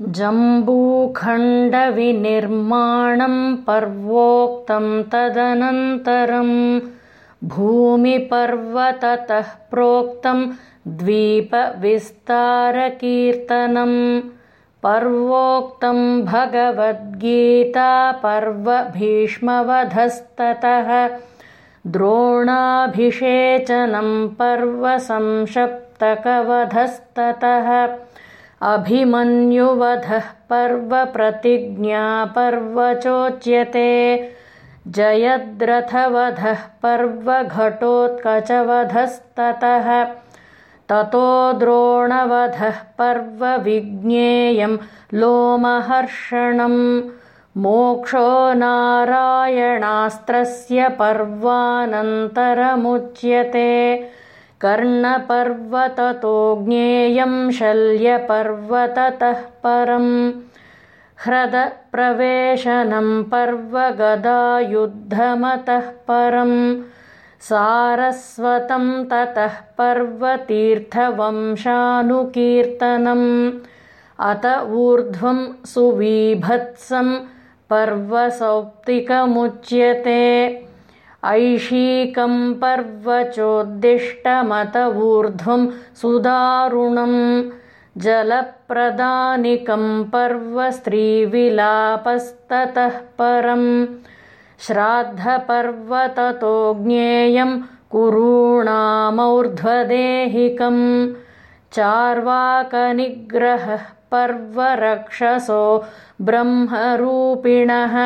जम्बूखण्डविनिर्माणं पर्वोक्तं तदनन्तरं भूमिपर्वततः प्रोक्तं द्वीपविस्तारकीर्तनं पर्वोक्तं भगवद्गीतापर्व भीष्मवधस्ततः द्रोणाभिषेचनं पर्व संशप्तकवधस्ततः अभिमन्युवधः पर्व चोच्यते जयद्रथवधः पर्व घटोत्कचवधस्ततः ततो द्रोणवधः पर्व विज्ञेयं लोमहर्षणं मोक्षो नारायणास्त्रस्य पर्वानन्तरमुच्यते कर्णपर्वततो ज्ञेयं शल्यपर्वततः परम् ह्रदप्रवेशनं पर्व गदायुद्धमतः परम् सारस्वतं ततः पर्वतीर्थवंशानुकीर्तनम् अत ऊर्ध्वं सुवीभत्सं पर्वसौप्तिकमुच्यते ऐशीकं पर्वचोद्दिष्टमत ऊर्ध्वं सुदारुणं जलप्रदानिकं पर्व स्त्रीविलापस्ततः परम् श्राद्धपर्वततो ज्ञेयं कुरूणामौर्ध्वदेहिकम् चार्वाकनिग्रहः पर्वरक्षसो ब्रह्मरूपिणः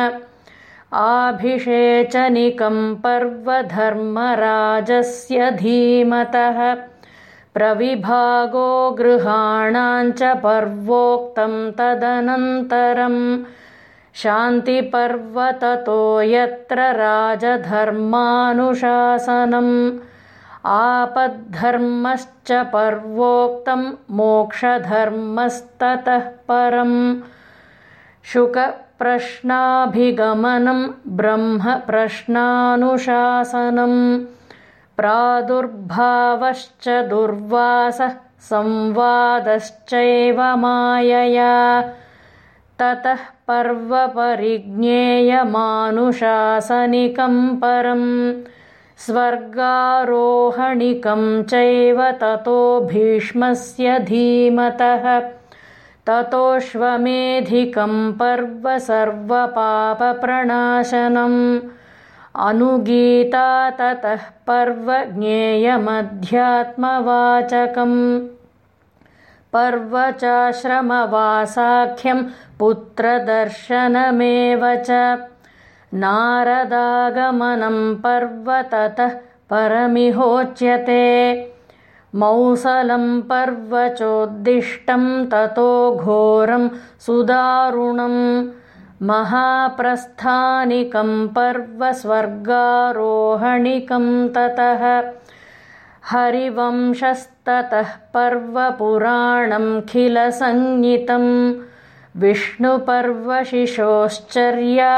आभिषेचनिकं पर्वधर्मराजस्य धीमतः प्रविभागो गृहाणाञ्च पर्वोक्तं तदनन्तरम् शान्तिपर्वततो यत्र राजधर्मानुशासनम् आपद्धर्मश्च पर्वोक्तं मोक्षधर्मस्ततः परम् शुकप्रश्नाभिगमनं ब्रह्मप्रश्नानुशासनं प्रादुर्भावश्च दुर्वासः संवादश्चैव मायया ततः पर्वपरिज्ञेयमानुशासनिकं परम् स्वर्गारोहणिकं चैव ततो भीष्मस्य धीमतः ततोऽश्वमेधिकं पर्व सर्वपापप्रणाशनम्। अनुगीता ततः पर्व ज्ञेयमध्यात्मवाचकम्। पर्व चाश्रमवासाख्यं पुत्रदर्शनमेव च। नारदागमनं पर्व ततः परमिहोच्यते मौसलं पर्वचोद्दिष्टं ततो घोरं सुदारुणं महाप्रस्थानिकं पर्व स्वर्गारोहणिकं ततः हरिवंशस्ततः पर्वपुराणं खिलसंज्ञितं विष्णुपर्वशिशोश्चर्या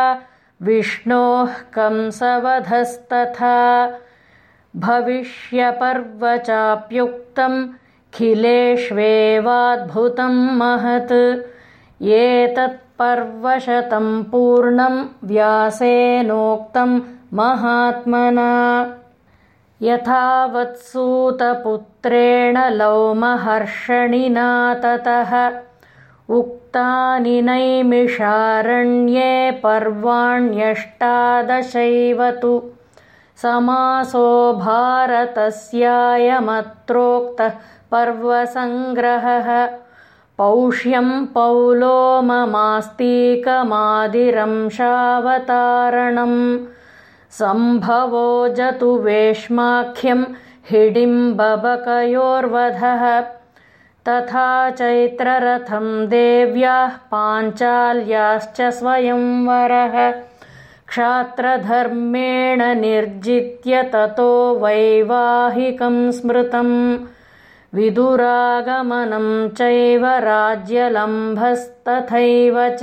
विष्णोः कंसवधस्तथा भविष्यपर्व चाप्युक्तं खिलेष्वेवाद्भुतं महत्। एतत्पर्वशतं पूर्णं व्यासेनोक्तं महात्मना। यथावत्सूतपुत्रेण लौमहर्षणिना ततः। उक्तानि नैमिषारण्ये पर्वाण्यष्टादशैव तु समासो भारतस्यायमत्रोक्तः पर्वसङ्ग्रहः। पौष्यं पौलोममास्तीकमादिरंशावतारणम् सम्भवो जतुवेश्माख्यं हिडिम्बबकयोर्वधः। तथा चैत्ररथं देव्याः पाञ्चाल्याश्च स्वयंवरः क्षात्रधर्मेण निर्जित्य ततो वैवाहिकं स्मृतम्। विदुरागमनं चैव राज्यलम्भस्तथैव च